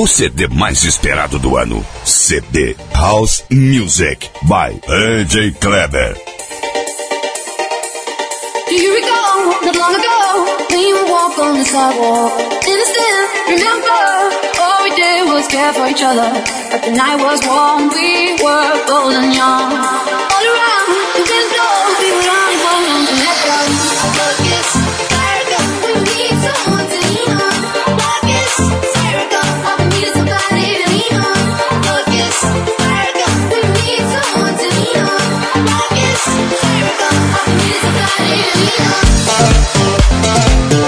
O CD mais esperado do ano. CD House Music by AJ Kleber. Do you recall not long ago when you walk on the sidewalk? Innocent, remember all we did was care for each other. But the night was warm, we were golden young. All around, Bye.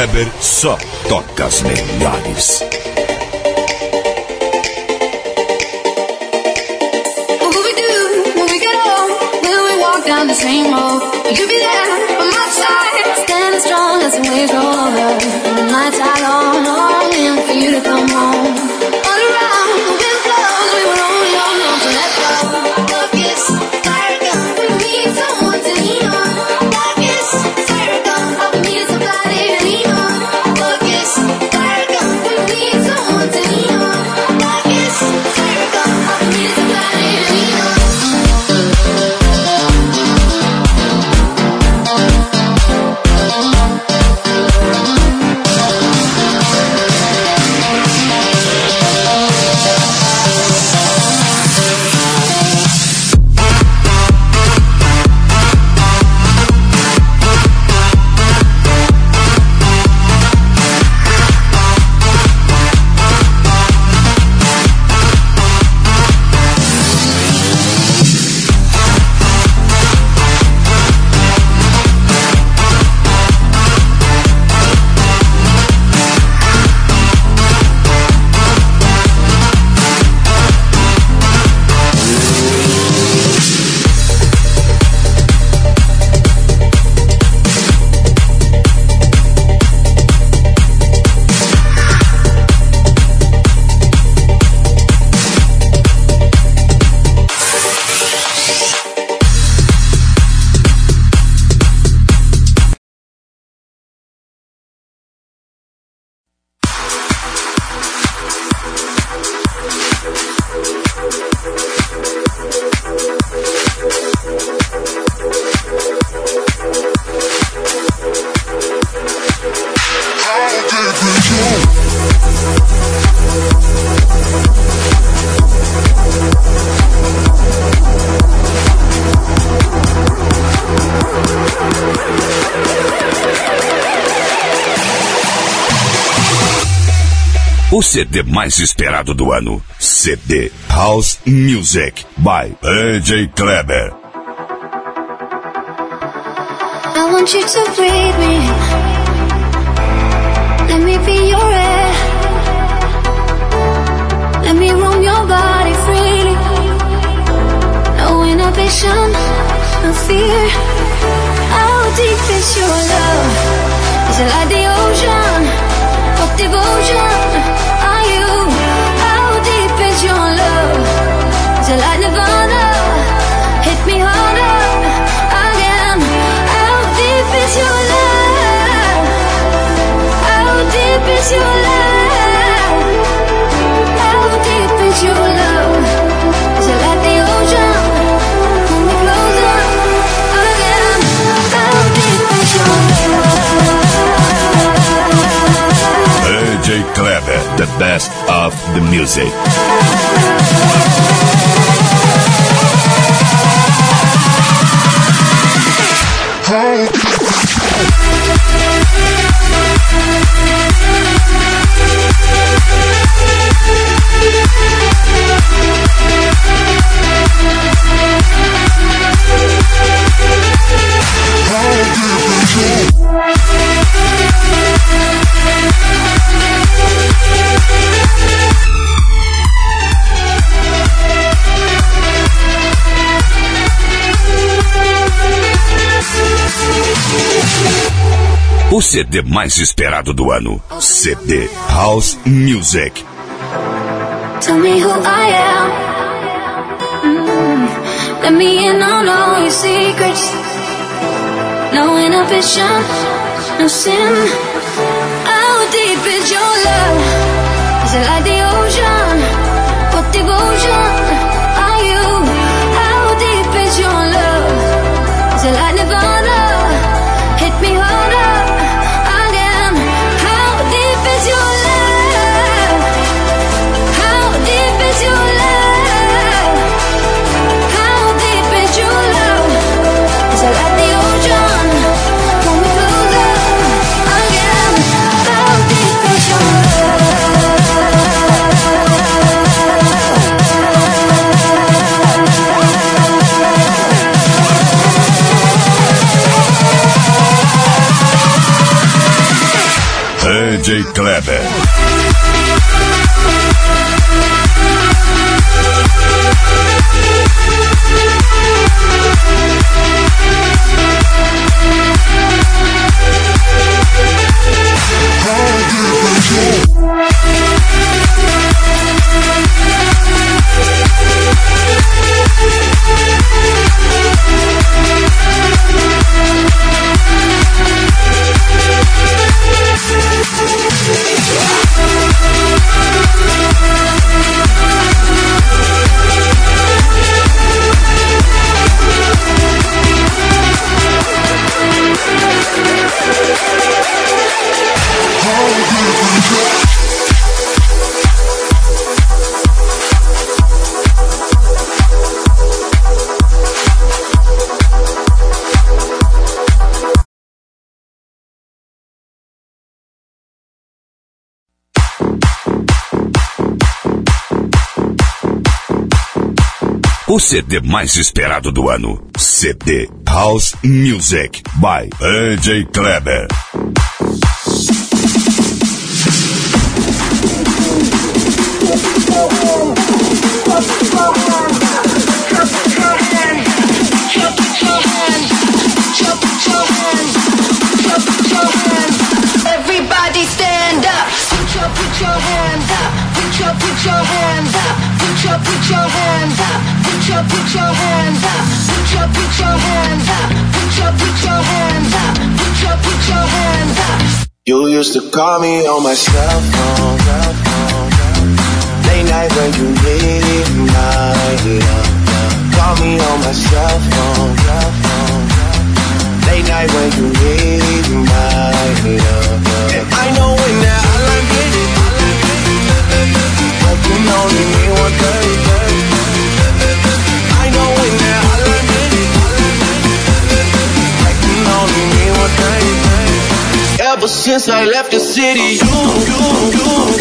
Kleber só toca as melhores. Strong as the waves roll over. The nights are long, longing for you to come home. CD mais esperado do ano. CD House Music by AJ Kleber. I want you to breathe me. Let me be your air. Let me roam your body freely. No inhibition, no fear. How deep is your love? Is it like the ocean? What devotion How deep is your love? How deep is your love? How deep is your like the ocean? Closer again. How deep is your love? DJ Kleber, the best of the music. Don't give O CD mais esperado do ano. CD House Music. Tell me who I am. Mm. Let me in on all your secrets. No inhibition, no sin. How deep is your love? Is it like the DJ Kleber. O CD mais esperado do ano. CD House Music by DJ Kleber. Put your, put your hands up. Put your, put your hands up. Put your, put your hands up. Put your, put your hands up. Put your, put your hands up. You used to call me on my cell phone. Late night when you needed my love. Call me on my cell phone, since I left the city, you, you, you,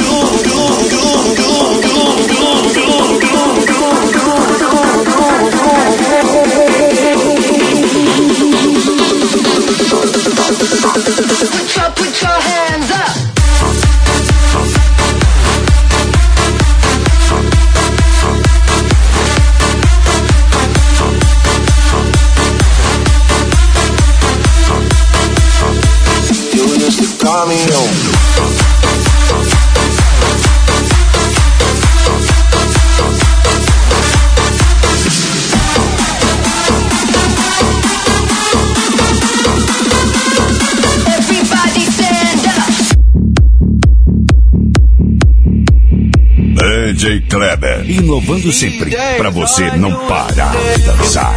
Inovando sempre para você não parar de dançar.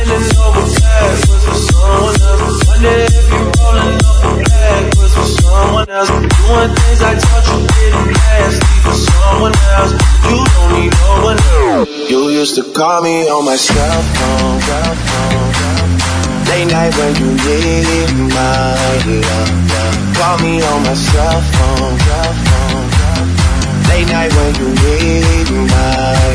You else. You call me on my cell phone. Late night when you need my love. Call me on my cell phone. Late night when you my.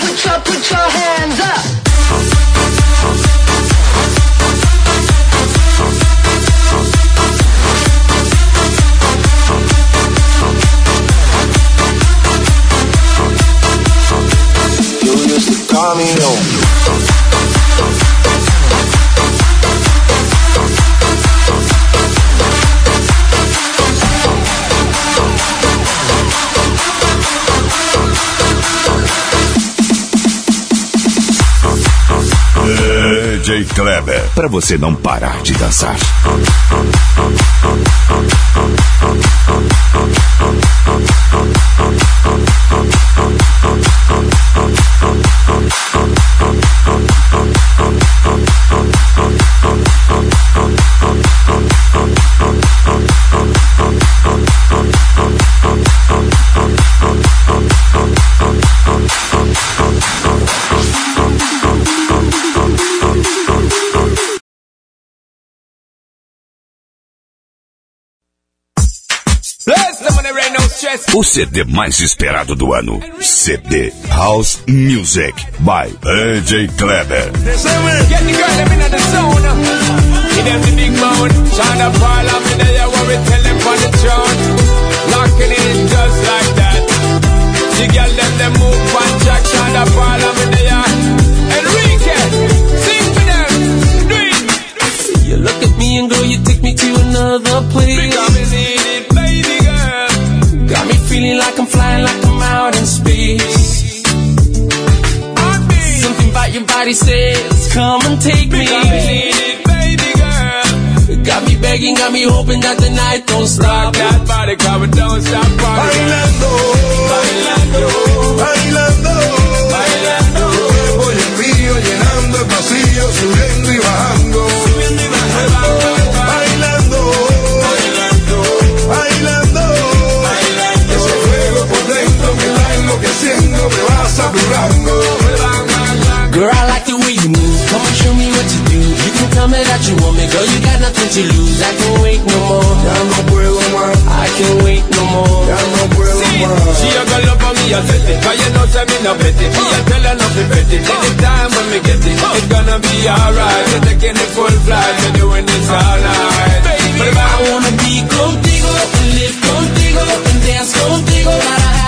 Put your, put your hands up. Kleber, pra você não parar de dançar. Shine up all of me there. Enrique, sing for them. Do it. You look at me and girl, you take me to another place. Feeling like I'm flying, like I'm out in space. Heartbeat. Something about your body says, come and take me. Because me need it, baby girl. Got me begging, got me hoping that the night don't stop. Rock that body, come and don't stop partying. Bailando, Bailando, bailando, bailando. voy el mío llenando el vacío, subiendo va. Girl, I like the way you move. Come and show me what you do. You can tell me that you want me, girl. You got nothing to lose. I can't wait no more. Ya no puedo más, I can't wait no more. ya no puedo más. She a go love for me, I set it. Cause you know, say me no petty. Me a tell her not to bet it. Anytime when me get it, it's gonna be alright. We're taking the full flight, we're doing this all night. Baby, I wanna be contigo, and live contigo, and dance contigo, gotta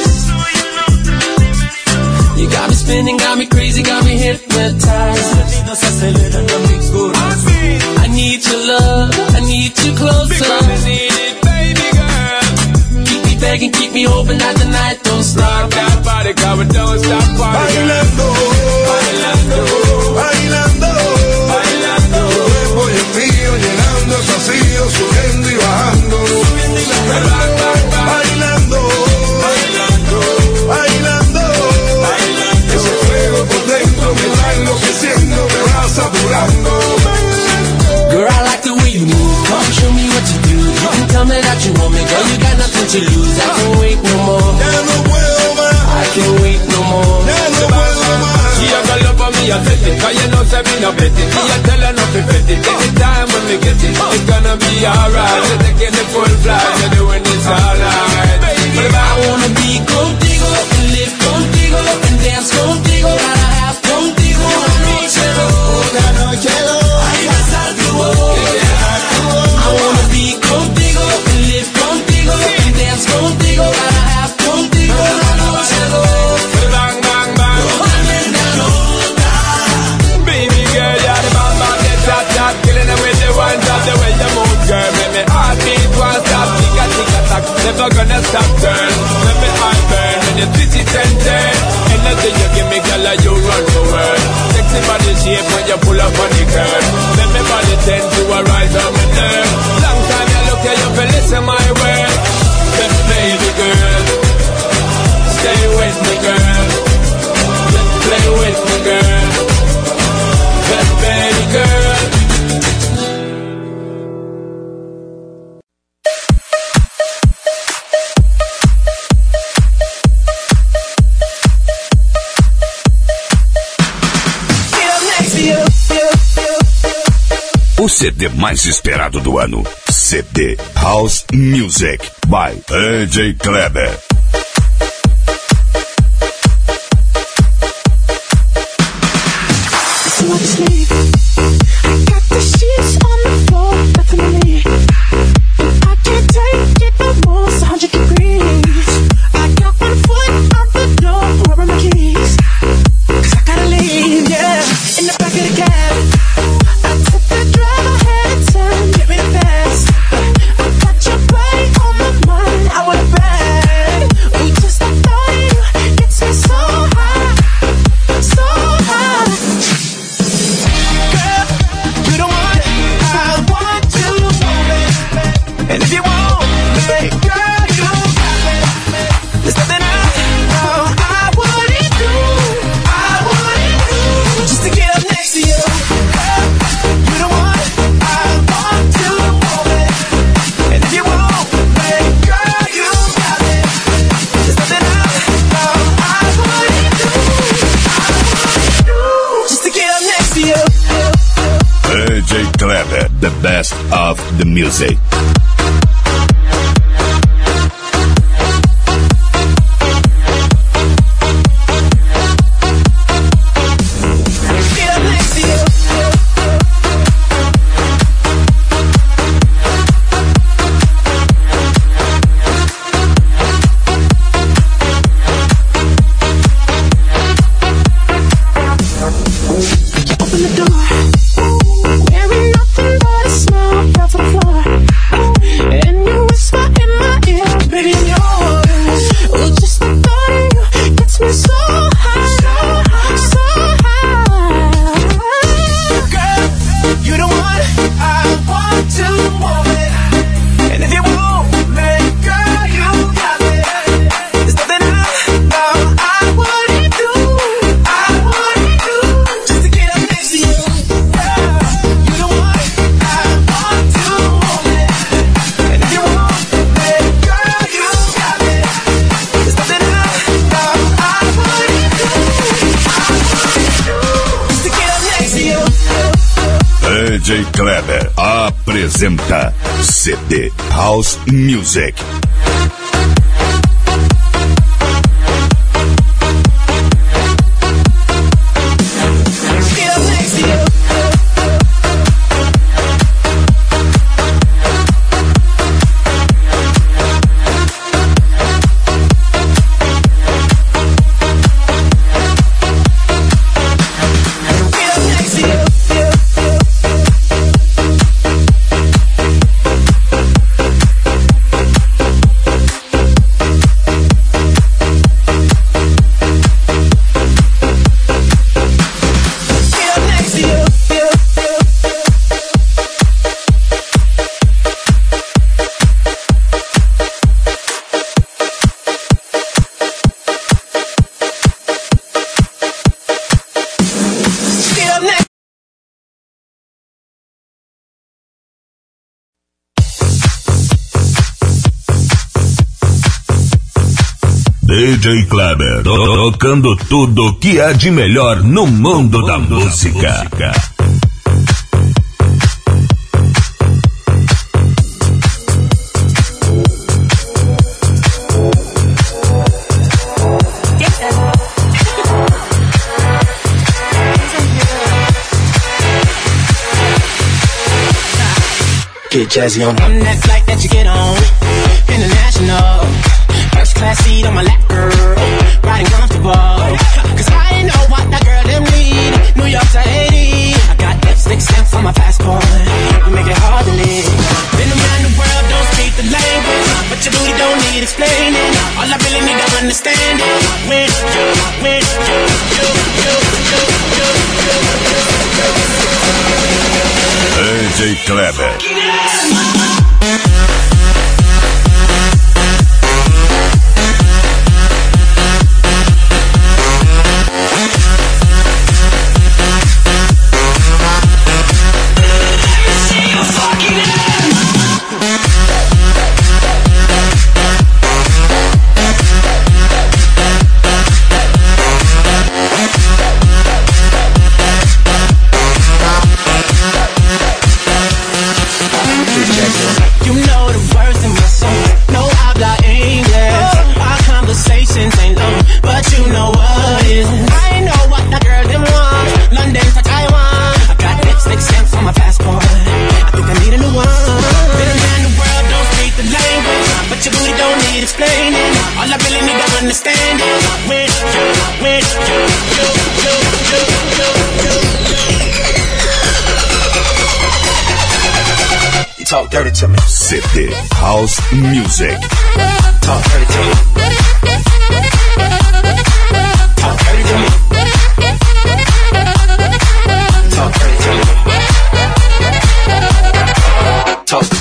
You got me spinning, got me crazy, got me hypnotized. I need your love, I need you closer. need it, baby girl. Keep me begging, keep me hoping that the night don't stop. That body, we don't stop partying. Bailando, Bailando, bailando, bailando. voy el mío llenando el vacío, subiendo y bajando, Back, back, back. You nothing to lose. I can't wait no more. Ya no puedo más, I can't wait no more. ya no puedo más. She a go love for me, I set it. Cause you know, say me no bet it. Me a tell her not to bet it. Anytime when me get it, it's gonna be alright. We're taking the full flight, we're doing this all night. Baby, I wanna be contigo, and live contigo, and dance contigo, DJ CD mais esperado do ano. CD House Music by AJ Kleber. Watch me. the music. DJ Kleber, to tocando tudo que há de melhor no mundo, mundo da, música. da. Get jazzy on. I'm that flight that you get on. International. Seat on my lap, girl. Riding comfortable. Cause I know what that girl them need. New York to Haiti. I got lipstick stamps on my passport. You make it hard to live. Been around the world, don't speak the language. But your booty don't need explaining. All I really need to understand is you, you, you, you, you, you, you, you. DJ Kleber. CD House Music. Talk dirty to me. Talk dirty to me. Talk dirty to me. Talk.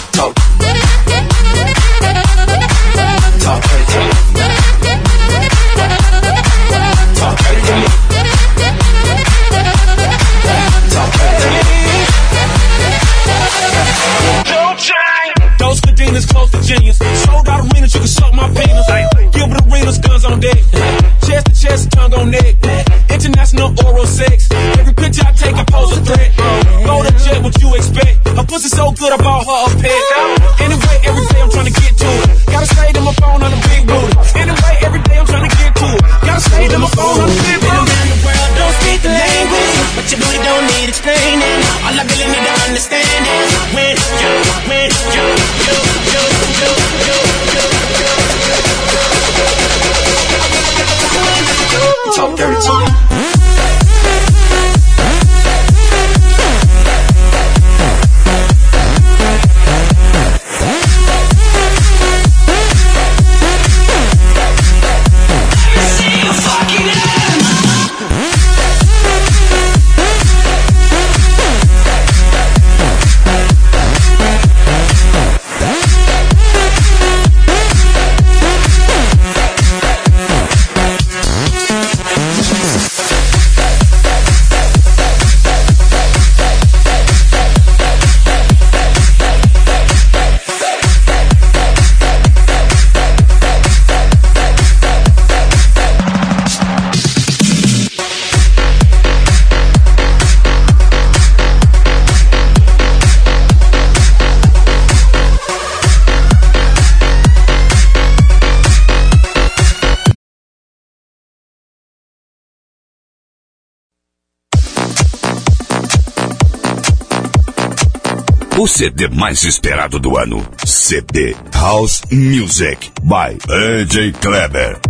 o CD mais esperado do ano. CD House Music by AJ Kleber.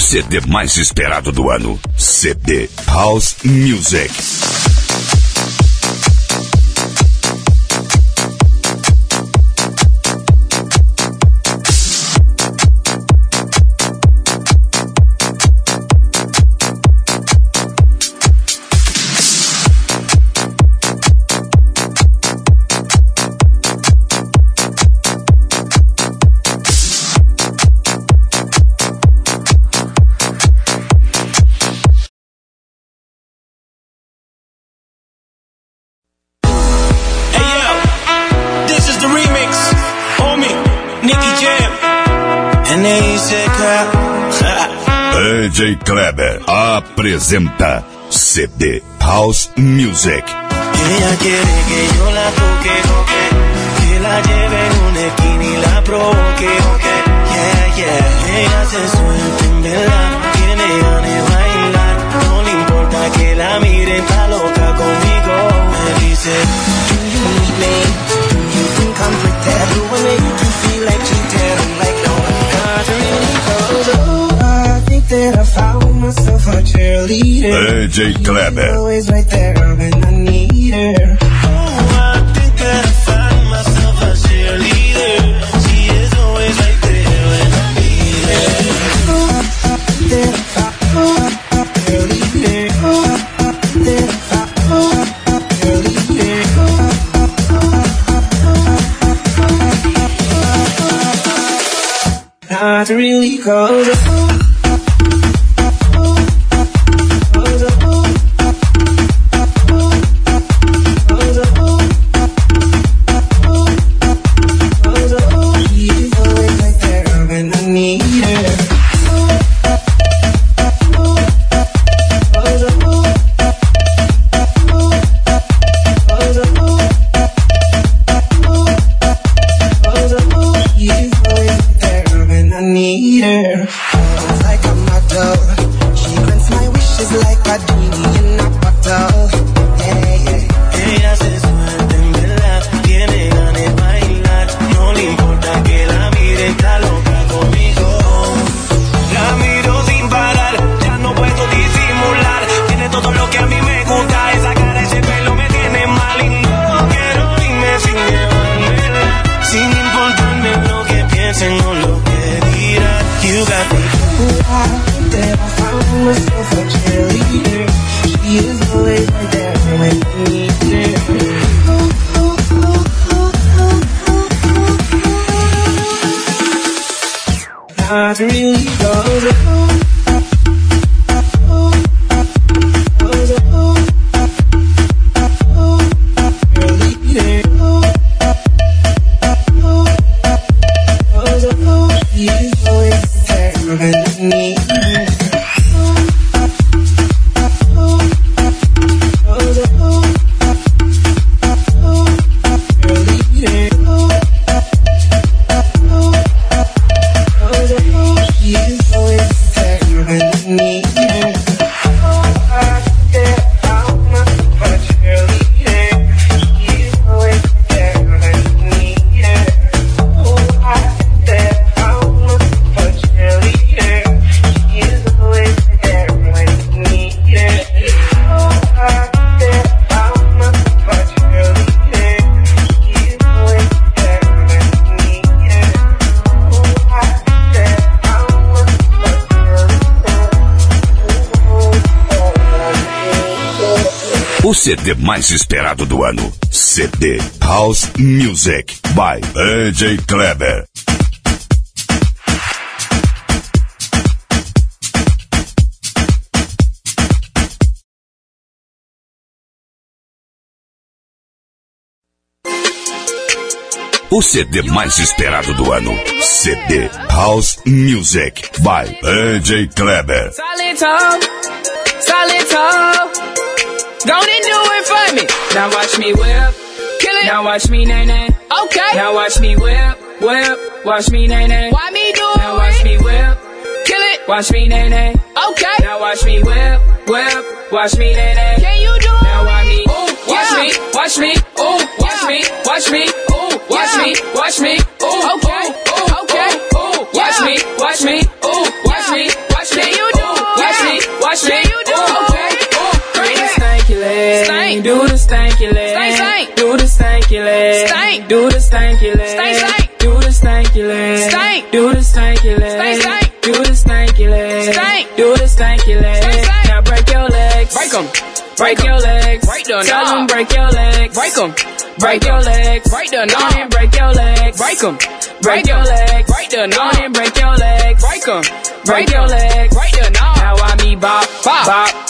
CD mais esperado do ano. CD House Music. Jam. And said, crap. Kleber apresenta CD House Music. Ella quiere que yo la toque. Que la lleve en una esquina y la provoque, ok. Yeah, yeah. Ella se suelta en verdad. Tiene ganas de bailar. No le importa que la mire, está loca conmigo. Me dice, Do you need me? Do you think I'm pretend? Do I make you feel that I found myself a cheerleader. DJ Kleber. Always right there when I need her. Oh, I think that I found myself a cheerleader. She is always right there when I need her. Oh, I think that I found a cheerleader. Heart really goes CD mais esperado do ano. CD House Music by AJ Kleber. O CD mais esperado do ano. CD House Music by AJ Kleber. Solid tall. Go and do it for me. Now watch me whip, kill it. Now watch me nay nay. Okay. Now watch me whip, whip. Watch me nay nay. Why me do it? Now watch me whip, kill it. Watch me nay nay. Okay. Now watch me whip, whip. Watch me nay nay. Can you do it? Now watch me, ooh, watch me, watch me, ooh, watch me, watch me, ooh, watch me, watch me, ooh, okay, ooh, okay, ooh, watch me, watch me, stank, do the stanky leg, stank, stank, do the stanky leg, stank, do the stanky leg, stank, stank, do the stanky leg, stank, do the stanky leg, stank, stank, do the stanky leg, stank, do the stanky leg, stank, stank. Now break your legs, break 'em. Break your legs, break the Tell them break your legs, break 'em. Break your legs, break the knob. and break your legs, break 'em. Break your legs, break the knob. and break your legs, break 'em. Break your legs, break the knob. Now I me bop, bop, bop,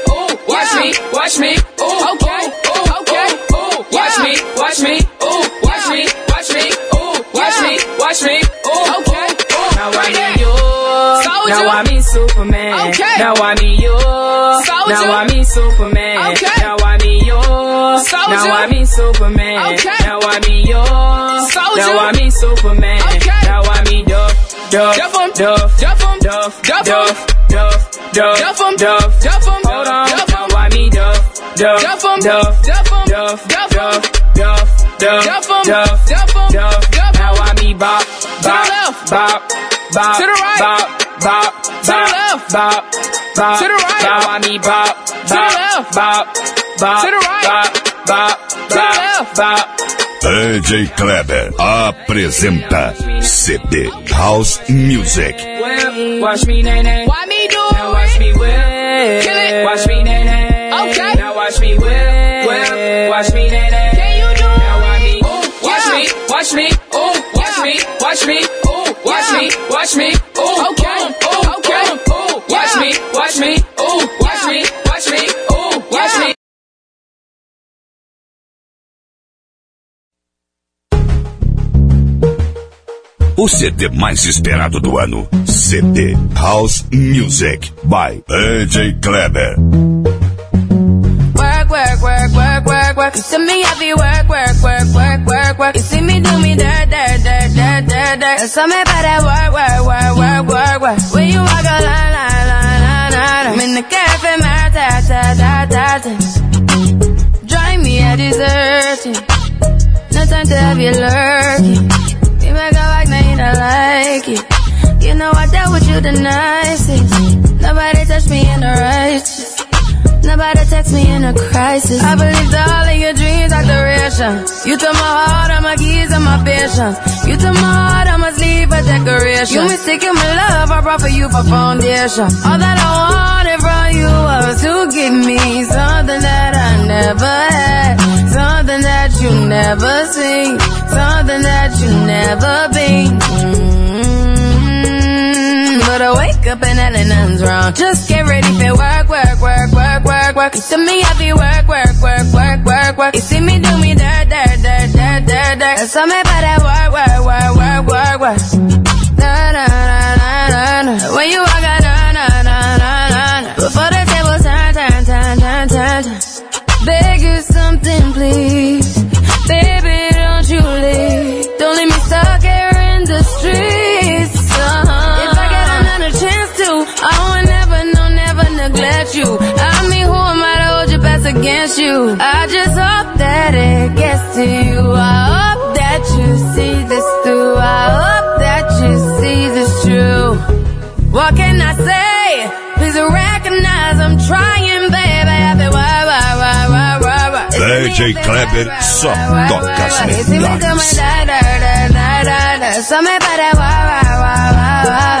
me, watch me, ooh, okay, ooh, okay, ooh, watch me, watch me, ooh, watch me, watch me, ooh, watch me, watch me, ooh, okay, ooh. Now I me you, now I me Superman, okay. now I me you, now I me Superman, okay. now I me you, now I me Superman, okay. now I me you, now I me Superman, okay. now I me Duff, Duff, Duff, Duff, Duff, Duff, Duff, Duff, Duff, Duff, Duff, Duff, hold on, now I me Duff, Duff, Duff, Duff, Duff, Duff, Duff, Duff, Duff, Duff, Duff, Duff, now I me Bop, Bop, Bop, Bop, to the right, Bop, Bop, to the left, Bop, Bop, to the right, now I me Bop, to the left, Bop, Bop, to the right, Bop, Bop, to the left, Bop. AJ Kleber apresenta CD House Music. Watch me nay nay. Why me do Now watch me whip. Kill it. Watch me nay. Watch me nay nay. Can you do Now watch me. Ooh, watch me. Watch me. Ooh, watch me. Watch me. Ooh, watch me. Watch me. Ooh, okay. Ooh, okay. Ooh, watch me. Watch me. Ooh, watch me. Watch me. Ooh, watch me. O CD mais esperado do ano. CD House Music by AJ Kleber. work. You see me heavy work, work, work, work, work, work. You see me do me dirt, dirt, dirt, dirt, dirt, dirt. And tell me about that work, work, work, work, work, work. When you walk a line, line, line, line, line. I'm in the cafe, my ta, ta, ta, ta, ta. Drive me a dessert. No time to have you lurking. You make a like, now you don't like it. You know I dealt with you the nicest. Nobody touched me in the righteous. Nobody text me in a crisis. I believed all of your dreams are duration. You took my heart, all my keys, and my patience. You took my heart, I must leave a decoration. You mistaken my love, I brought for you for foundation. All that I wanted from you was to give me something that I never had. Something that you never seen. Something that you never been. Mm, But I wake up and hell nothing's wrong. Just get ready for work, work, work, work, work, work. You see me happy work, work, work, work, work, work. You see me do me dirt, dirt, dirt, dirt, dirt, dirt. And so me better work, work, work, work, work, work. Na na na na na na. When you walk out, na na na na na na. Before the table turn, turn, turn, turn, turn, turn. Beg you something, please. Baby, don't you leave. Don't leave me stuck here in the streets. Against you? I just hope that it gets to you. I hope that you see this through. I hope that you see this true. What can I say? Please recognize I'm trying, baby. I've been why, why, why, why, why, why. DJ Kleber só toca as You see me do my melhores. So me better why, why, why, why,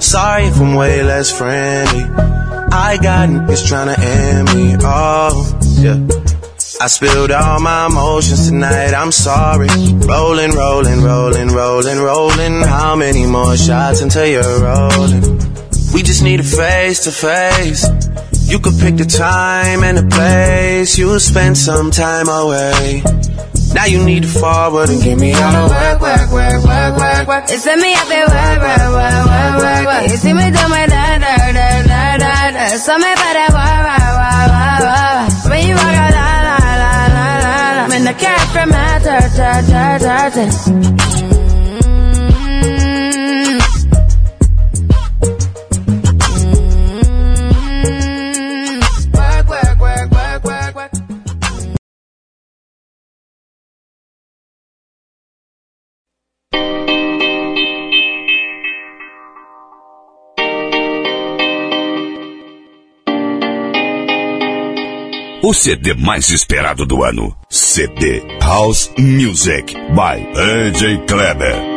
Sorry if I'm way less friendly. I got niggas tryna end me off. Yeah. I spilled all my emotions tonight, I'm sorry. Rolling, rolling, rolling, rolling, rolling. How many more shots until you're rolling? We just need a face to face. You could pick the time and the place. You'll spend some time away. Now you need to forward and get me out of work, work, work, work, work, work. See me up there, work, work, work, work, work, work. You see me do my da da da da da da. So me better work, work, work, work, work. When you walk out, la la la la la la. When the cat from my ta ta ta ta O CD mais esperado do ano. CD House Music by DJ Kleber.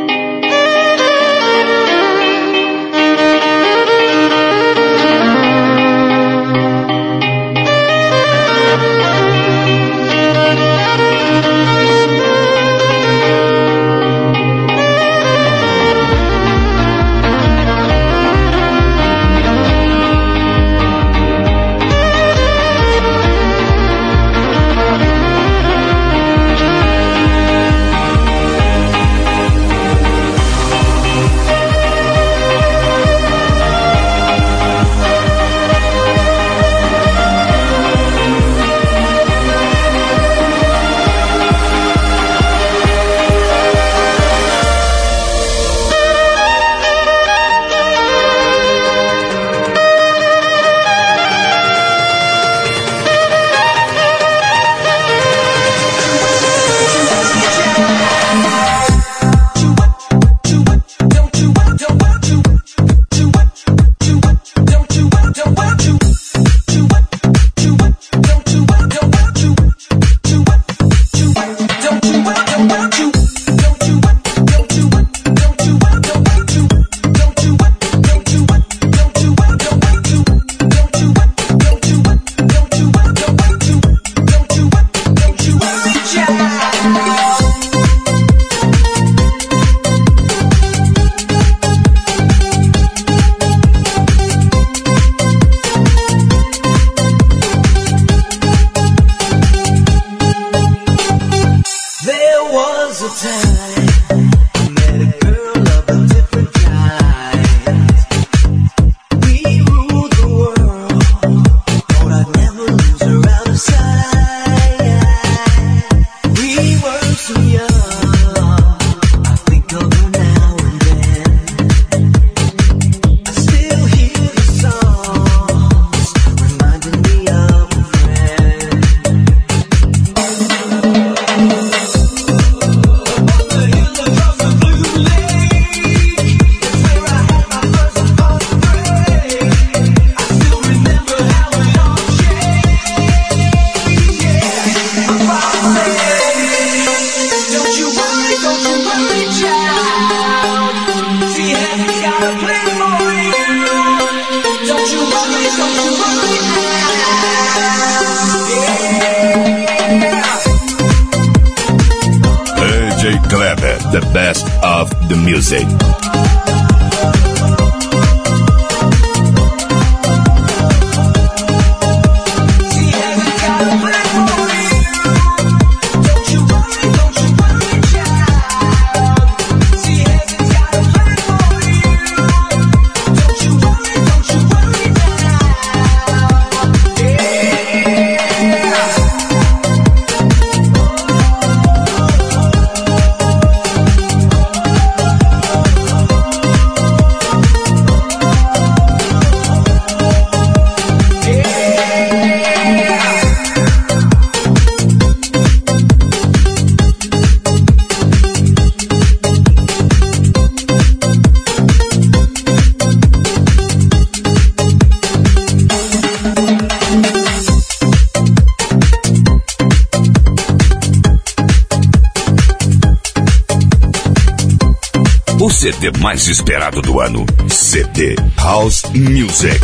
Mais esperado do ano. CD House Music.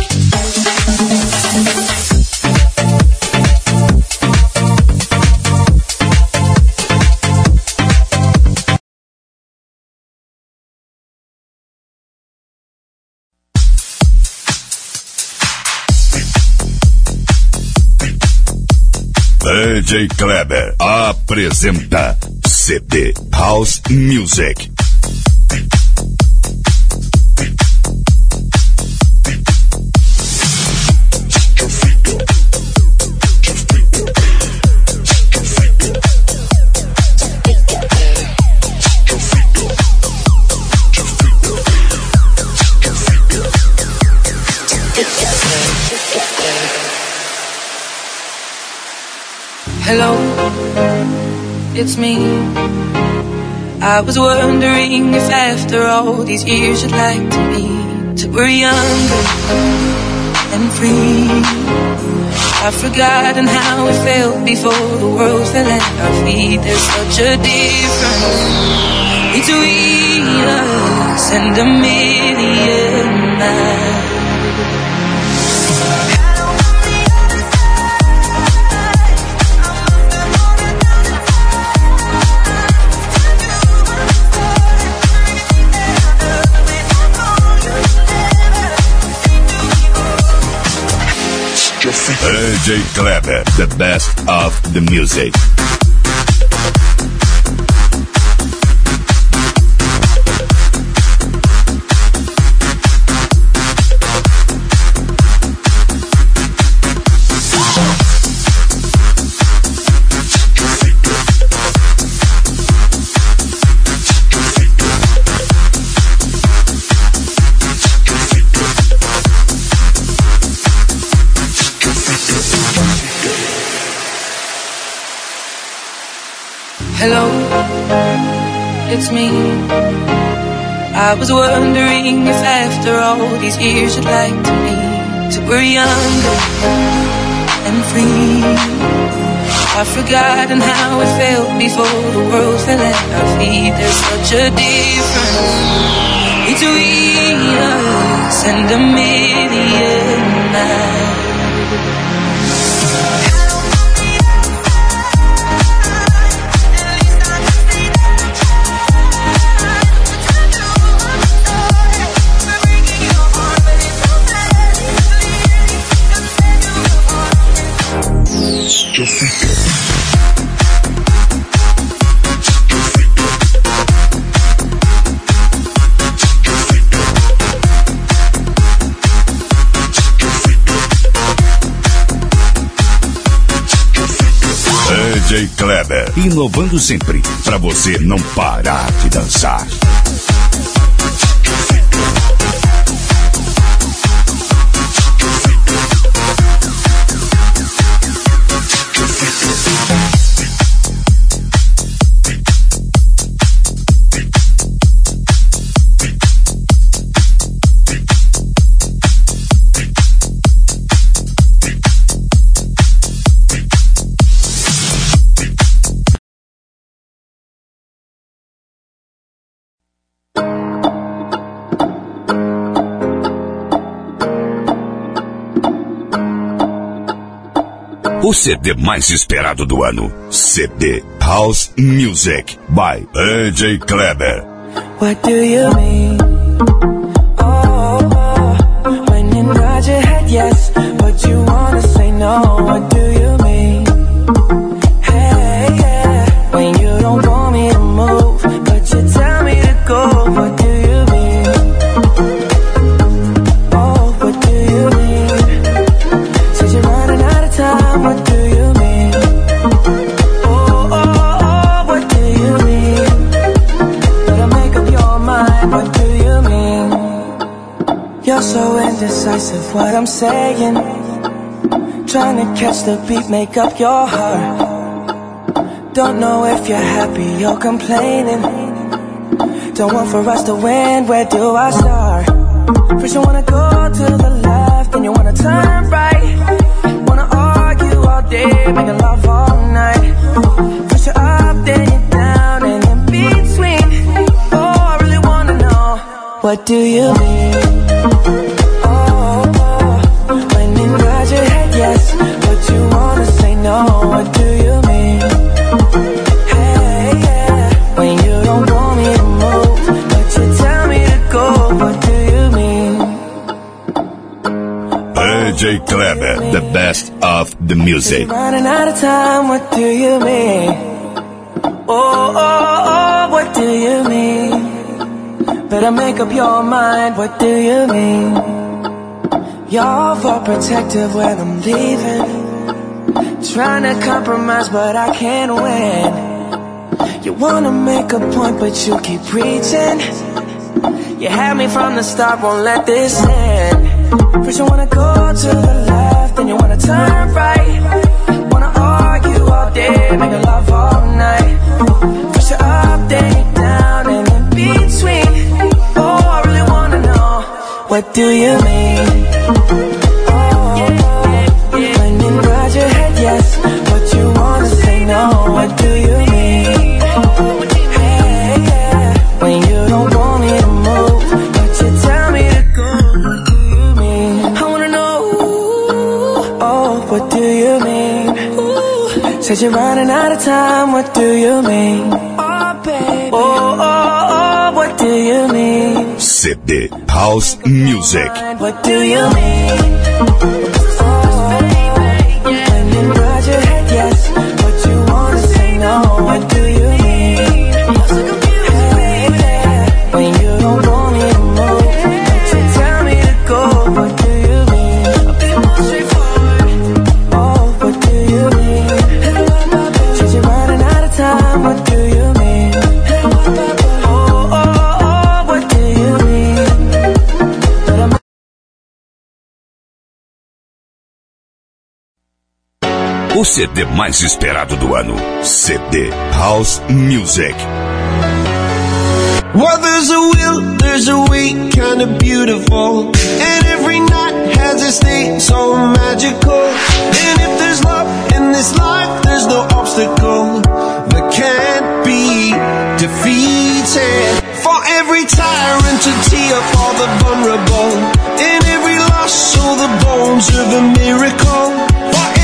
DJ Kleber apresenta CD House Music. Hello, it's me. I was wondering if after all these years you'd like to be to we're younger and free. I've forgotten how it felt before the world fell at our feet. There's such a difference between us and a million miles. DJ Kleber, the best of the music. Hello, it's me. I was wondering if after all these years you'd like to be to we're younger and free. I've forgotten how it felt before the world fell at our feet. There's such a difference between us and a million miles. Inovando sempre para você não parar de dançar. O CD mais esperado do ano. CD House Music by AJ Kleber. What do you mean? Oh, oh, when you nod your head yes, but you wanna say no. What do you mean? Indecisive, what I'm saying. Trying to catch the beat, make up your heart. Don't know if you're happy or complaining. Don't want for us to win, where do I start? First you wanna go to the left, then you wanna turn right. Wanna argue all day, making love all night. First you're up, then you're down, and in between. Oh, I really wanna know, what do you mean? Yes, but you wanna say no, what do you mean? Hey, yeah, when you don't want me to move, but you tell me to go, what do you mean? DJ Kleber, the best of the music. Running out of time, what do you mean? Oh, oh, oh, what do you mean? Better make up your mind, what do you mean? You're overprotective when I'm leaving. Trying to compromise, but I can't win. You wanna make a point, but you keep preaching. You had me from the start, won't let this end. First you wanna go to the left, then you wanna turn right. Wanna argue all day, make love all night. First you're up, then you're down, and in between. Oh, I really wanna know, what do you mean? Said you're running out of time, what do you mean? House Music. CD mais esperado do ano. CD House Music. Well, there's a will, there's a way, kinda beautiful. And every night has its day so magical. And if there's love in this life, there's no obstacle that can't be defeated. For every tyrant to tear for the vulnerable. In every loss, all the bones of a miracle. For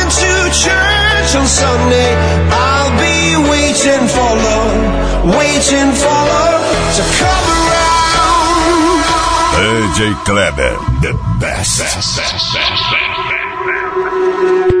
church on Sunday. I'll be waiting for love, waiting for love to come around. DJ Kleber, the best. around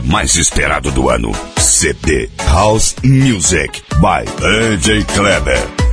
Mais esperado do ano. CD House Music by AJ Kleber.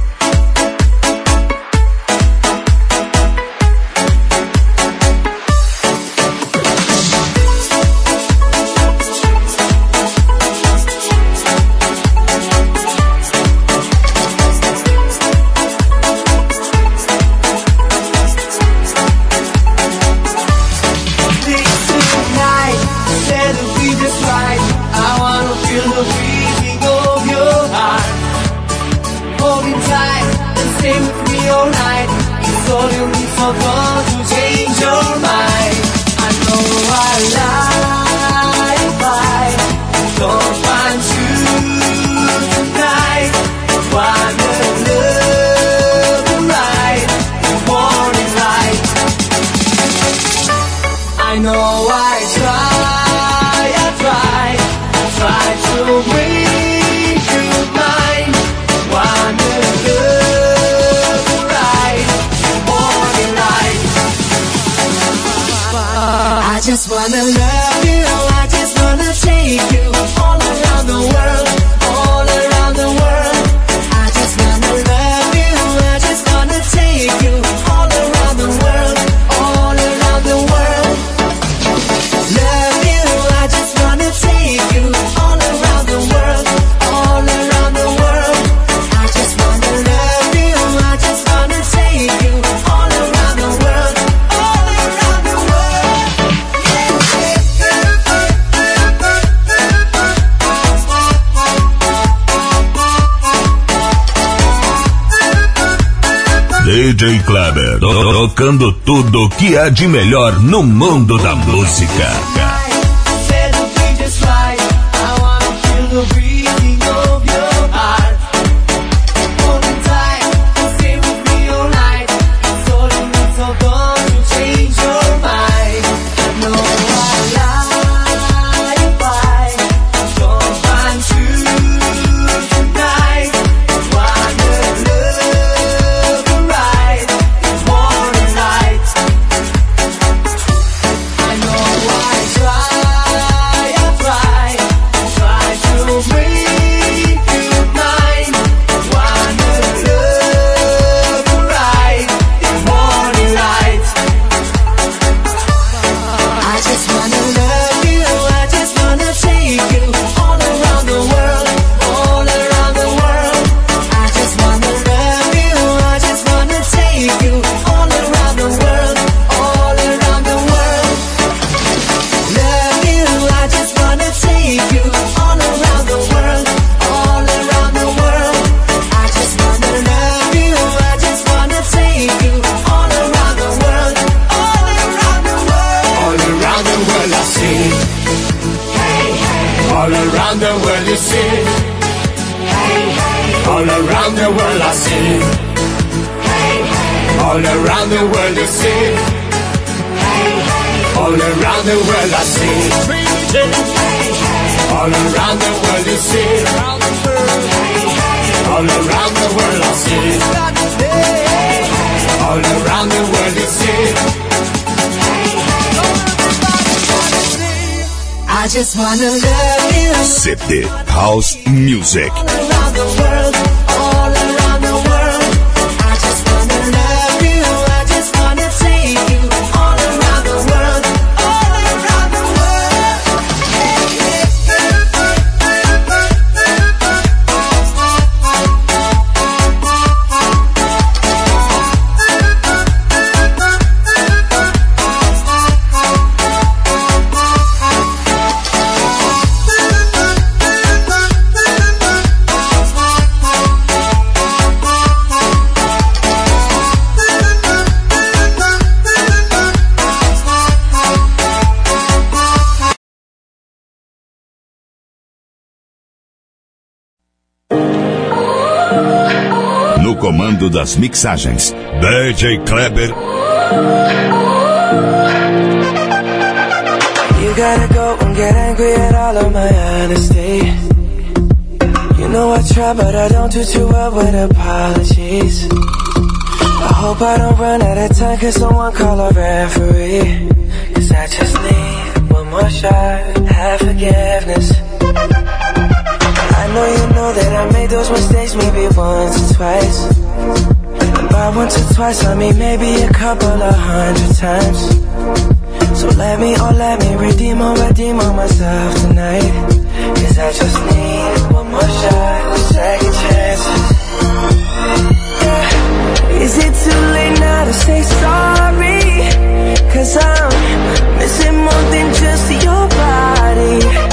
just wanna love you, I just wanna take you. DJ Kleber, tocando tudo que há de melhor no mundo da música. All around the world you see. All around the world I see. All around the world you see. All around the world I see. All around the world you see. I just wanna love you CD House Music. around the world, das mixagens, DJ Kleber. You gotta go and get angry at all of my honesty. You know I try, but I don't do too well with apologies. I hope I don't run out of time, cause someone call a referee. Cause I just need one more shot, have forgiveness. I know you know that I made those mistakes maybe once or twice. By once or twice, I mean maybe a couple of hundred times. So let me, oh let me redeem or redeem on myself tonight Cause I just need one more shot, second chances yeah. Is it too late now to say sorry? Cause I'm missing more than just your body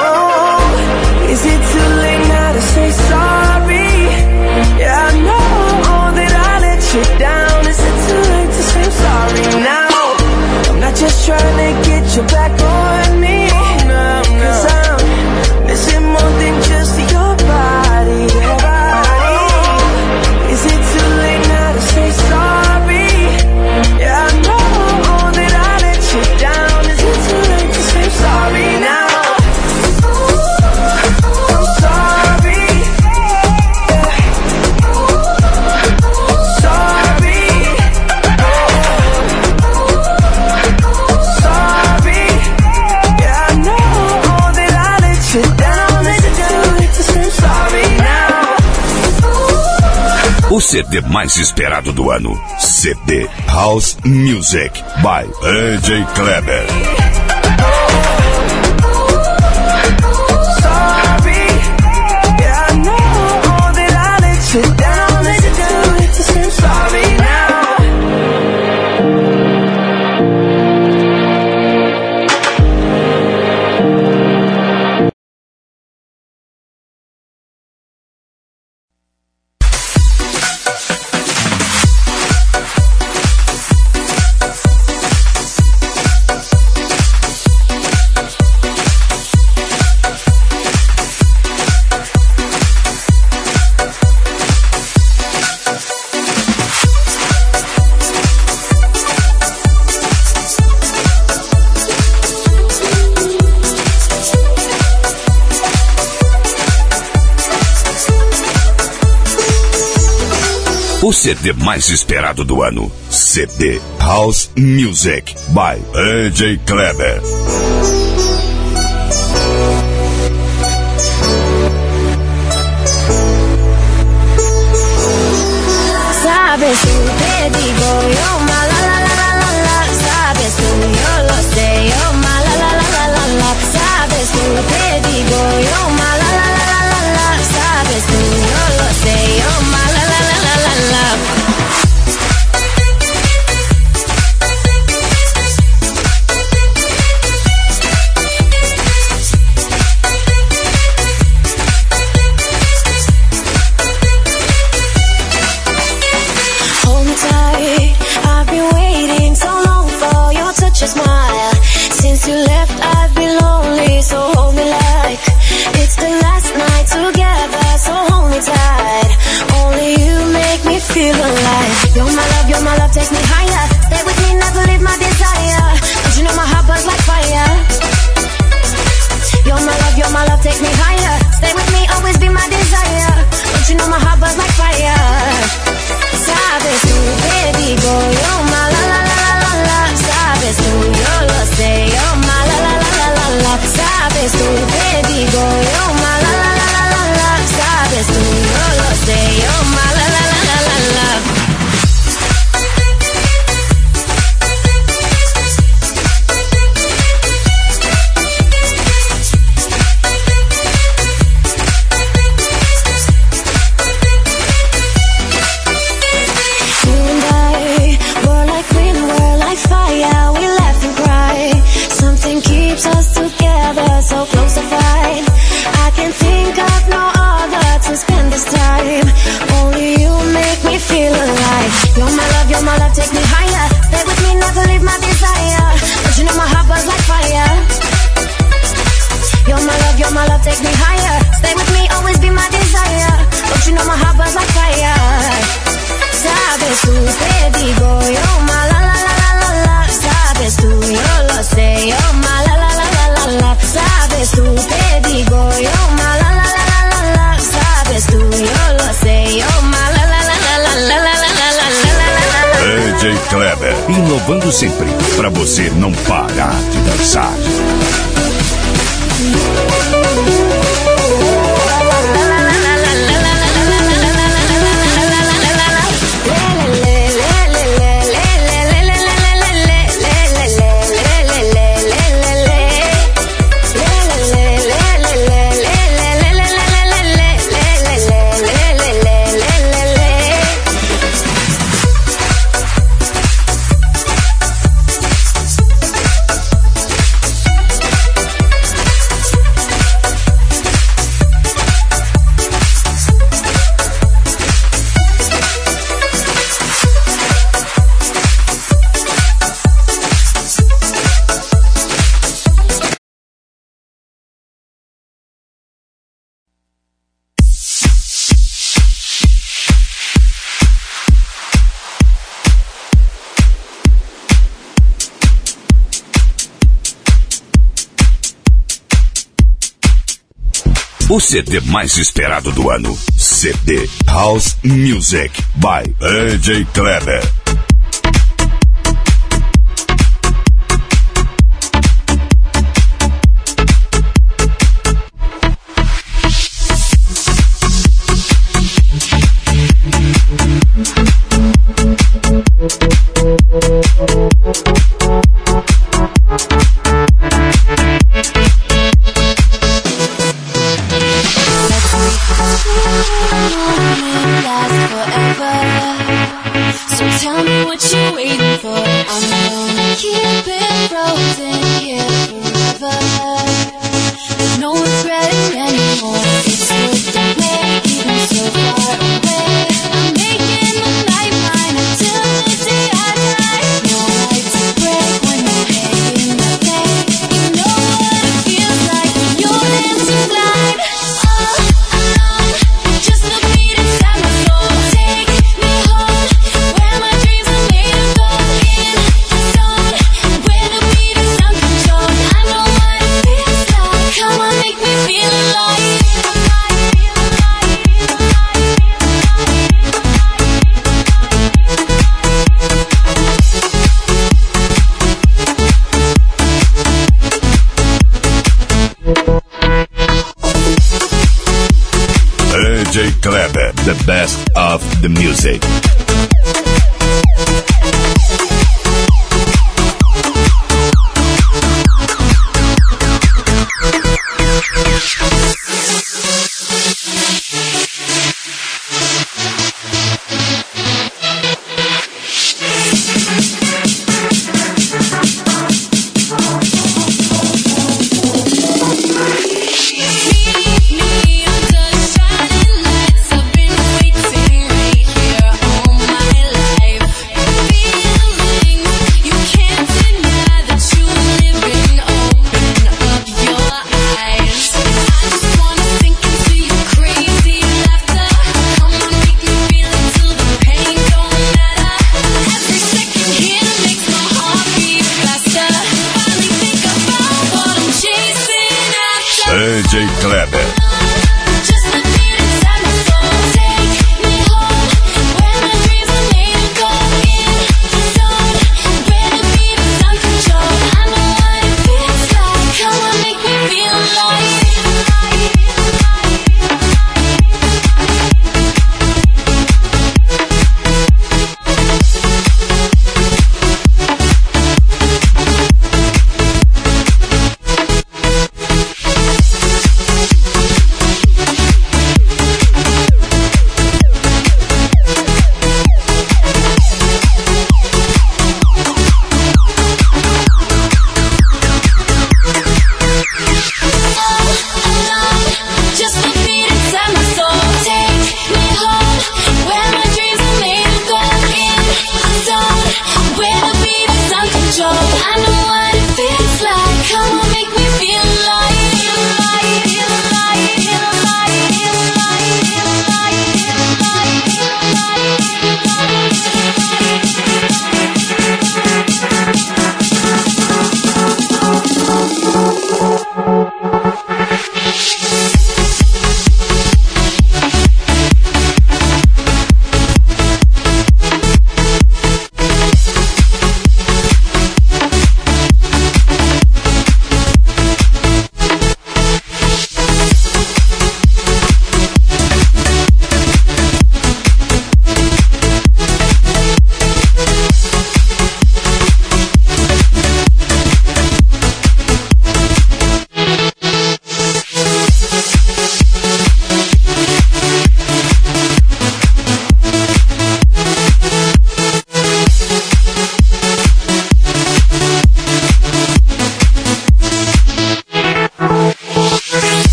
say sorry? Yeah, I know that I let you down. Is it too late to say sorry now? I'm not just trying to get you back on me. Cause I'm missing more than just CD mais esperado do ano. CD House Music by DJ Kleber. Sorry. Yeah, I know that I let you down. CD mais esperado do ano. CD House Music by AJ Kleber. Sabe se o digo yo. You're my love, you're my love, take me higher. Stay with me, never leave my desire. But you know my heart burns like fire. You're my love, you're my love, take me higher. Stay with me, always be my desire. But you know my heart burns like fire. Sabes tú, te digo, yo my la la la la la la. Sabes tú, yo lo sé, yo my la la la la la la. Sabes tú, te digo, yo my DJ Kleber, inovando sempre, para você não parar de dançar. o CD mais esperado do ano. CD House Music by AJ Kleber.